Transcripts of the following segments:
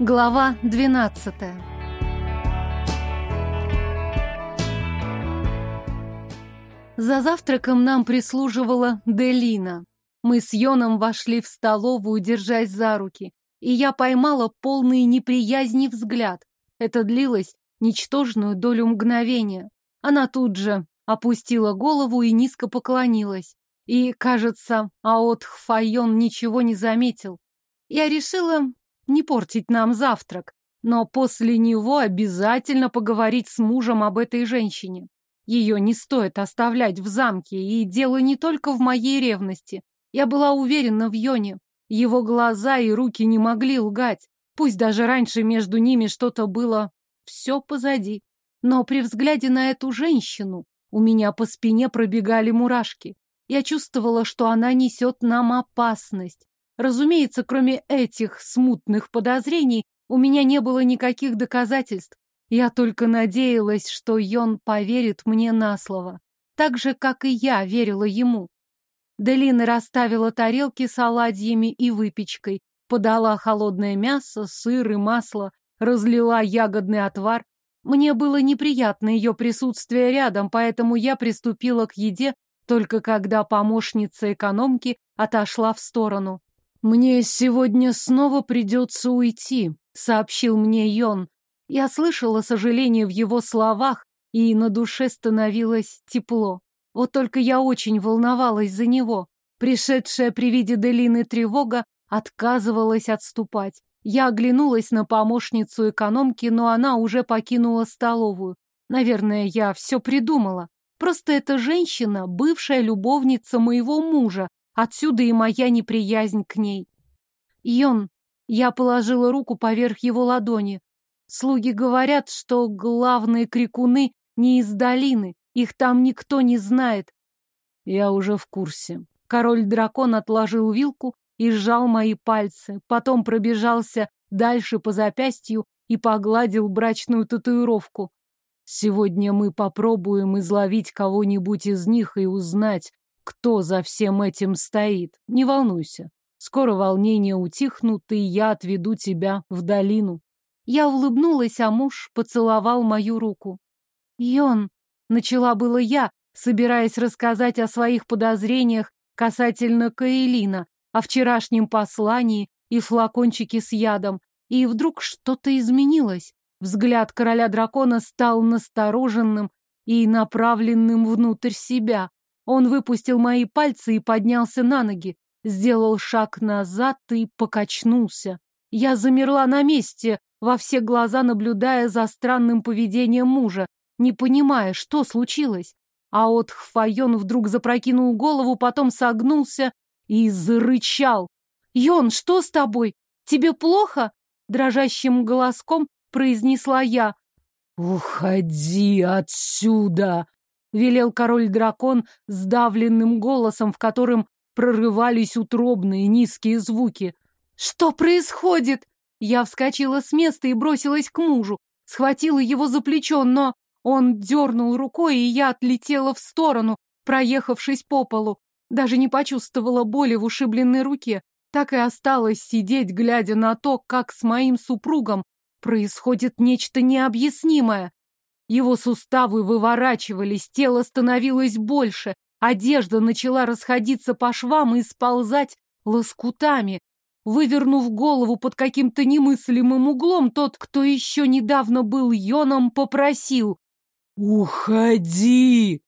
Глава 12 За завтраком нам прислуживала Делина. Мы с Йоном вошли в столовую, держась за руки, и я поймала полный неприязни взгляд. Это длилось ничтожную долю мгновения. Она тут же опустила голову и низко поклонилась. И, кажется, Аот Хфайон ничего не заметил. Я решила не портить нам завтрак, но после него обязательно поговорить с мужем об этой женщине. Ее не стоит оставлять в замке, и дело не только в моей ревности. Я была уверена в Йоне. Его глаза и руки не могли лгать. Пусть даже раньше между ними что-то было все позади. Но при взгляде на эту женщину у меня по спине пробегали мурашки. Я чувствовала, что она несет нам опасность. Разумеется, кроме этих смутных подозрений, у меня не было никаких доказательств. Я только надеялась, что Йон поверит мне на слово. Так же, как и я верила ему. Делина расставила тарелки с оладьями и выпечкой, подала холодное мясо, сыр и масло, разлила ягодный отвар. Мне было неприятно ее присутствие рядом, поэтому я приступила к еде только когда помощница экономки отошла в сторону. «Мне сегодня снова придется уйти», — сообщил мне Йон. Я слышала сожаление в его словах, и на душе становилось тепло. Вот только я очень волновалась за него. Пришедшая при виде Делины тревога отказывалась отступать. Я оглянулась на помощницу экономки, но она уже покинула столовую. Наверное, я все придумала. Просто эта женщина — бывшая любовница моего мужа, Отсюда и моя неприязнь к ней. Йон, я положила руку поверх его ладони. Слуги говорят, что главные крикуны не из долины, их там никто не знает. Я уже в курсе. Король-дракон отложил вилку и сжал мои пальцы, потом пробежался дальше по запястью и погладил брачную татуировку. Сегодня мы попробуем изловить кого-нибудь из них и узнать, кто за всем этим стоит. Не волнуйся. Скоро волнения утихнут, и я отведу тебя в долину. Я улыбнулась, а муж поцеловал мою руку. Йон, начала было я, собираясь рассказать о своих подозрениях касательно Каэлина, о вчерашнем послании и флакончике с ядом, и вдруг что-то изменилось. Взгляд короля дракона стал настороженным и направленным внутрь себя. Он выпустил мои пальцы и поднялся на ноги, сделал шаг назад и покачнулся. Я замерла на месте, во все глаза наблюдая за странным поведением мужа, не понимая, что случилось. А от Хфайон вдруг запрокинул голову, потом согнулся и зарычал. «Йон, что с тобой? Тебе плохо?» Дрожащим голоском произнесла я. «Уходи отсюда!» Велел король-дракон сдавленным голосом, в котором прорывались утробные низкие звуки. «Что происходит?» Я вскочила с места и бросилась к мужу, схватила его за плечо, но он дернул рукой, и я отлетела в сторону, проехавшись по полу. Даже не почувствовала боли в ушибленной руке, так и осталась сидеть, глядя на то, как с моим супругом происходит нечто необъяснимое. Его суставы выворачивались, тело становилось больше, одежда начала расходиться по швам и сползать лоскутами. Вывернув голову под каким-то немыслимым углом, тот, кто еще недавно был Йоном, попросил «Уходи!»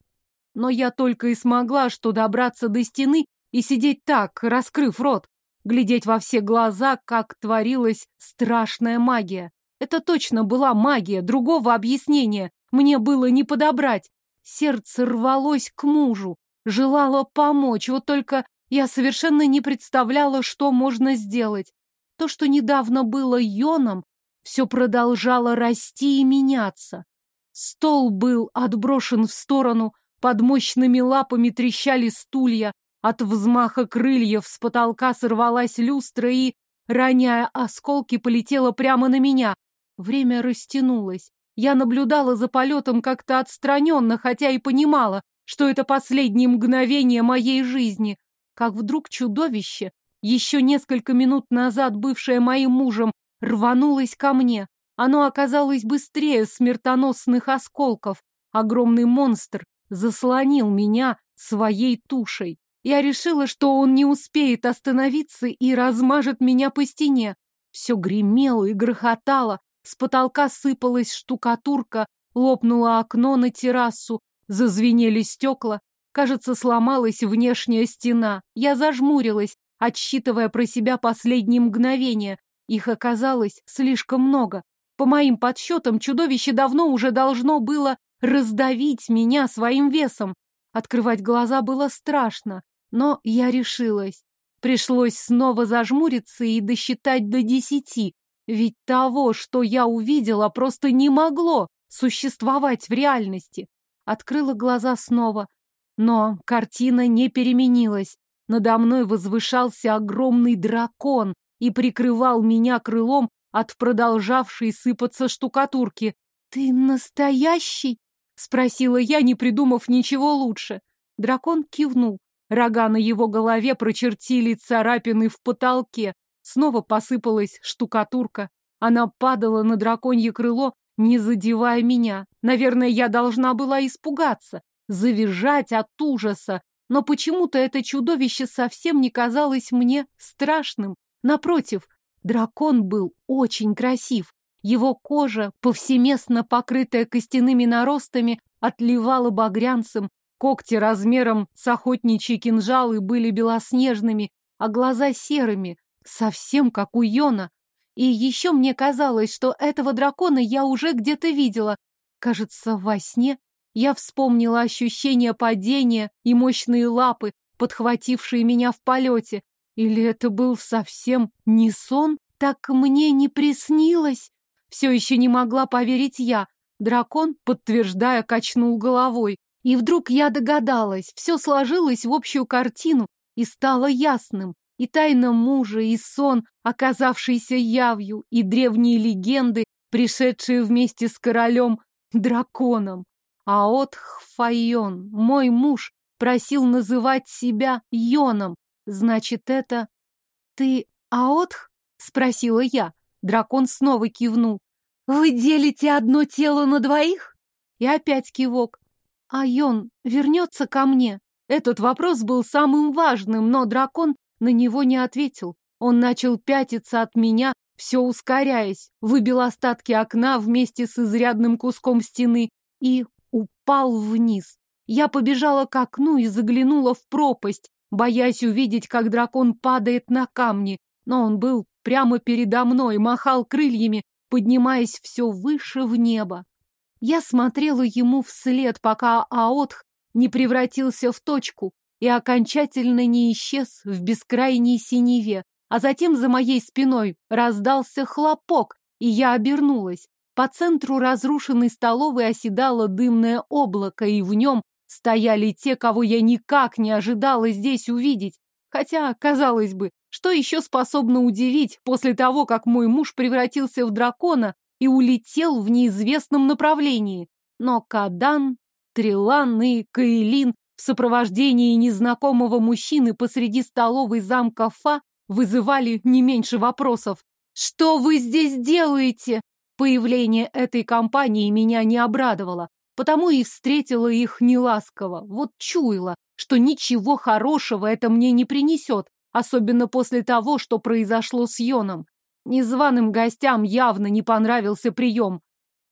Но я только и смогла что добраться до стены и сидеть так, раскрыв рот, глядеть во все глаза, как творилась страшная магия. Это точно была магия, другого объяснения мне было не подобрать. Сердце рвалось к мужу, желало помочь, вот только я совершенно не представляла, что можно сделать. То, что недавно было Йоном, все продолжало расти и меняться. Стол был отброшен в сторону, под мощными лапами трещали стулья, от взмаха крыльев с потолка сорвалась люстра и, роняя осколки, полетела прямо на меня. Время растянулось. Я наблюдала за полетом как-то отстраненно, хотя и понимала, что это последние мгновения моей жизни. Как вдруг чудовище, еще несколько минут назад бывшее моим мужем, рванулось ко мне. Оно оказалось быстрее смертоносных осколков. Огромный монстр заслонил меня своей тушей. Я решила, что он не успеет остановиться и размажет меня по стене. Все гремело и грохотало, с потолка сыпалась штукатурка, лопнуло окно на террасу, зазвенели стекла. Кажется, сломалась внешняя стена. Я зажмурилась, отсчитывая про себя последние мгновения. Их оказалось слишком много. По моим подсчетам, чудовище давно уже должно было раздавить меня своим весом. Открывать глаза было страшно. Но я решилась. Пришлось снова зажмуриться и досчитать до десяти, ведь того, что я увидела, просто не могло существовать в реальности. Открыла глаза снова, но картина не переменилась. Надо мной возвышался огромный дракон и прикрывал меня крылом от продолжавшей сыпаться штукатурки. «Ты настоящий?» — спросила я, не придумав ничего лучше. Дракон кивнул. Рога на его голове прочертили царапины в потолке. Снова посыпалась штукатурка. Она падала на драконье крыло, не задевая меня. Наверное, я должна была испугаться, завизжать от ужаса. Но почему-то это чудовище совсем не казалось мне страшным. Напротив, дракон был очень красив. Его кожа, повсеместно покрытая костяными наростами, отливала багрянцем, Когти размером с охотничьи кинжалы были белоснежными, а глаза серыми, совсем как у Йона. И еще мне казалось, что этого дракона я уже где-то видела. Кажется, во сне я вспомнила ощущение падения и мощные лапы, подхватившие меня в полете. Или это был совсем не сон? Так мне не приснилось. Все еще не могла поверить я. Дракон, подтверждая, качнул головой. И вдруг я догадалась, все сложилось в общую картину и стало ясным. И тайна мужа, и сон, оказавшийся явью, и древние легенды, пришедшие вместе с королем драконом. А от Хфайон, мой муж, просил называть себя Йоном. Значит, это... Ты Аотх? Спросила я. Дракон снова кивнул. Вы делите одно тело на двоих? И опять кивок. А Йон вернется ко мне? Этот вопрос был самым важным, но дракон на него не ответил. Он начал пятиться от меня, все ускоряясь, выбил остатки окна вместе с изрядным куском стены и упал вниз. Я побежала к окну и заглянула в пропасть, боясь увидеть, как дракон падает на камни, но он был прямо передо мной, махал крыльями, поднимаясь все выше в небо. Я смотрела ему вслед, пока Аотх не превратился в точку и окончательно не исчез в бескрайней синеве, а затем за моей спиной раздался хлопок, и я обернулась. По центру разрушенной столовой оседало дымное облако, и в нем стояли те, кого я никак не ожидала здесь увидеть. Хотя, казалось бы, что еще способно удивить после того, как мой муж превратился в дракона и улетел в неизвестном направлении. Но Кадан, Трилан и Каэлин в сопровождении незнакомого мужчины посреди столовой замка Фа вызывали не меньше вопросов. «Что вы здесь делаете?» Появление этой компании меня не обрадовало, потому и встретила их неласково. Вот чуяла, что ничего хорошего это мне не принесет, особенно после того, что произошло с Йоном. Незваным гостям явно не понравился прием.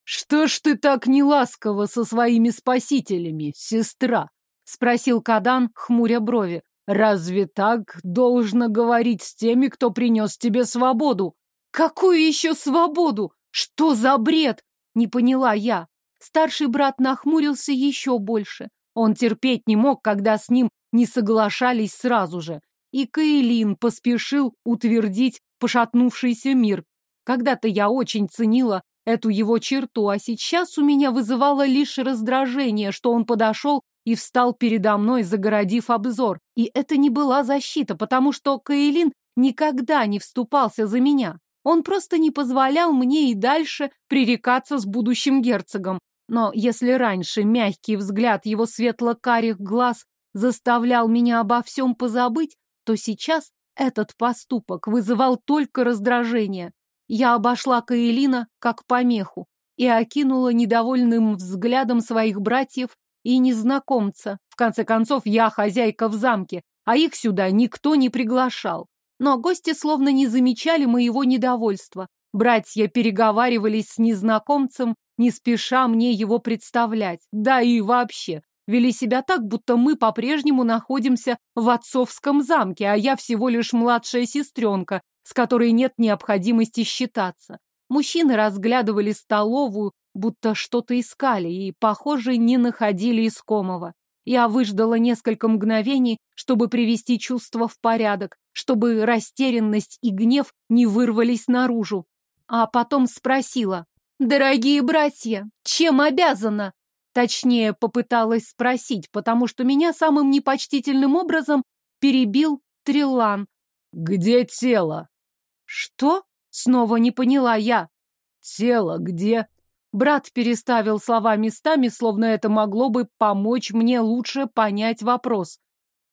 «Что ж ты так неласково со своими спасителями, сестра?» — спросил Кадан, хмуря брови. «Разве так должно говорить с теми, кто принес тебе свободу?» «Какую еще свободу? Что за бред?» — не поняла я. Старший брат нахмурился еще больше. Он терпеть не мог, когда с ним не соглашались сразу же. И Каэлин поспешил утвердить пошатнувшийся мир. Когда-то я очень ценила эту его черту, а сейчас у меня вызывало лишь раздражение, что он подошел и встал передо мной, загородив обзор. И это не была защита, потому что Каэлин никогда не вступался за меня. Он просто не позволял мне и дальше пререкаться с будущим герцогом. Но если раньше мягкий взгляд его светло-карих глаз заставлял меня обо всем позабыть, то сейчас этот поступок вызывал только раздражение. Я обошла Каэлина как помеху и окинула недовольным взглядом своих братьев и незнакомца. В конце концов, я хозяйка в замке, а их сюда никто не приглашал. Но гости словно не замечали моего недовольства. Братья переговаривались с незнакомцем, не спеша мне его представлять. Да и вообще, вели себя так, будто мы по-прежнему находимся в отцовском замке, а я всего лишь младшая сестренка, с которой нет необходимости считаться. Мужчины разглядывали столовую, будто что-то искали, и, похоже, не находили искомого. Я выждала несколько мгновений, чтобы привести чувства в порядок, чтобы растерянность и гнев не вырвались наружу. А потом спросила, «Дорогие братья, чем обязана?» Точнее, попыталась спросить, потому что меня самым непочтительным образом перебил Трилан. «Где тело?» «Что?» — снова не поняла я. «Тело где?» Брат переставил слова местами, словно это могло бы помочь мне лучше понять вопрос.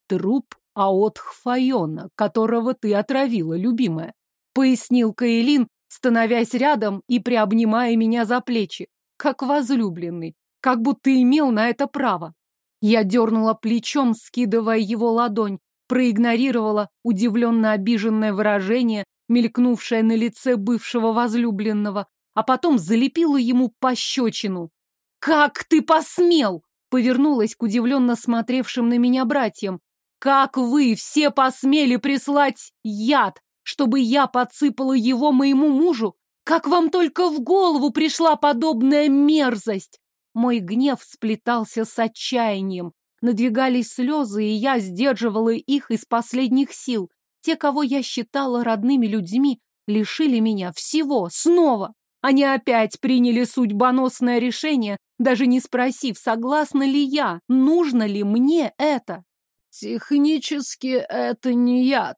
«Труп Аотхфайона, которого ты отравила, любимая», — пояснил Каэлин, становясь рядом и приобнимая меня за плечи, как возлюбленный, как будто имел на это право. Я дернула плечом, скидывая его ладонь, проигнорировала удивленно обиженное выражение, мелькнувшее на лице бывшего возлюбленного, а потом залепила ему пощечину. «Как ты посмел?» — повернулась к удивленно смотревшим на меня братьям. «Как вы все посмели прислать яд, чтобы я подсыпала его моему мужу? Как вам только в голову пришла подобная мерзость?» Мой гнев сплетался с отчаянием. Надвигались слезы, и я сдерживала их из последних сил. Те, кого я считала родными людьми, лишили меня всего, снова. Они опять приняли судьбоносное решение, даже не спросив, согласна ли я, нужно ли мне это. Технически это не яд.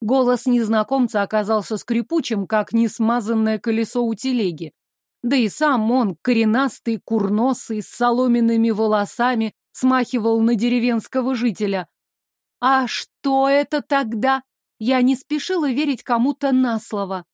Голос незнакомца оказался скрипучим, как несмазанное колесо у телеги. Да и сам он, коренастый, курносый, с соломенными волосами, смахивал на деревенского жителя. А что это тогда? Я не спешила верить кому-то на слово.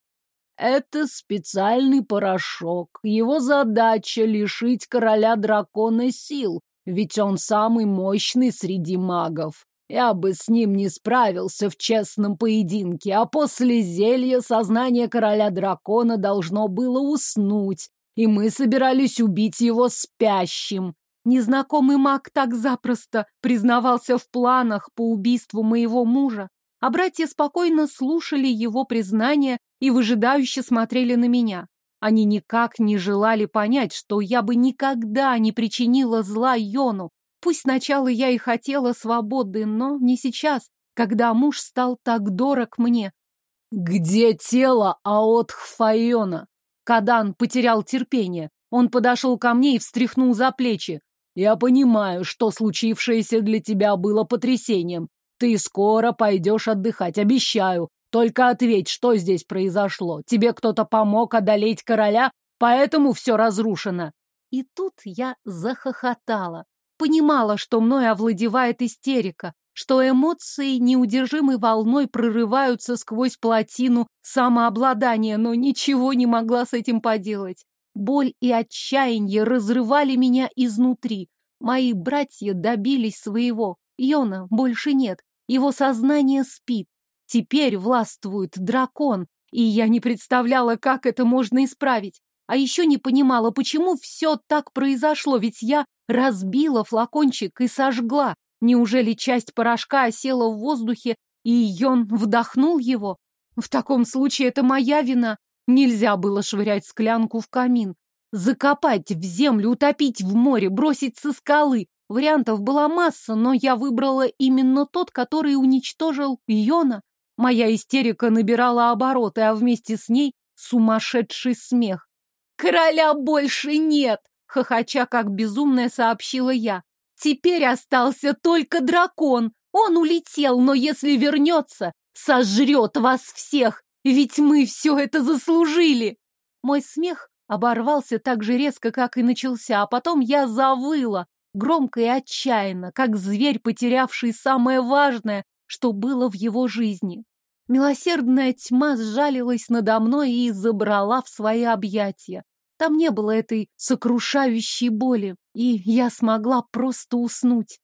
Это специальный порошок. Его задача — лишить короля дракона сил, ведь он самый мощный среди магов. Я бы с ним не справился в честном поединке, а после зелья сознание короля дракона должно было уснуть, и мы собирались убить его спящим. Незнакомый маг так запросто признавался в планах по убийству моего мужа, а братья спокойно слушали его признание и выжидающе смотрели на меня. Они никак не желали понять, что я бы никогда не причинила зла Йону. Пусть сначала я и хотела свободы, но не сейчас, когда муж стал так дорог мне. «Где тело Аотхфайона?» Кадан потерял терпение. Он подошел ко мне и встряхнул за плечи. «Я понимаю, что случившееся для тебя было потрясением. Ты скоро пойдешь отдыхать, обещаю. Только ответь, что здесь произошло. Тебе кто-то помог одолеть короля, поэтому все разрушено. И тут я захохотала. Понимала, что мной овладевает истерика, что эмоции неудержимой волной прорываются сквозь плотину самообладания, но ничего не могла с этим поделать. Боль и отчаяние разрывали меня изнутри. Мои братья добились своего. Йона больше нет. Его сознание спит. Теперь властвует дракон, и я не представляла, как это можно исправить. А еще не понимала, почему все так произошло, ведь я разбила флакончик и сожгла. Неужели часть порошка осела в воздухе, и Йон вдохнул его? В таком случае это моя вина. Нельзя было швырять склянку в камин. Закопать в землю, утопить в море, бросить со скалы. Вариантов была масса, но я выбрала именно тот, который уничтожил Йона. Моя истерика набирала обороты, а вместе с ней сумасшедший смех. «Короля больше нет!» — хохоча как безумная сообщила я. «Теперь остался только дракон. Он улетел, но если вернется, сожрет вас всех, ведь мы все это заслужили!» Мой смех оборвался так же резко, как и начался, а потом я завыла, громко и отчаянно, как зверь, потерявший самое важное, что было в его жизни. Милосердная тьма сжалилась надо мной и забрала в свои объятия. Там не было этой сокрушающей боли, и я смогла просто уснуть.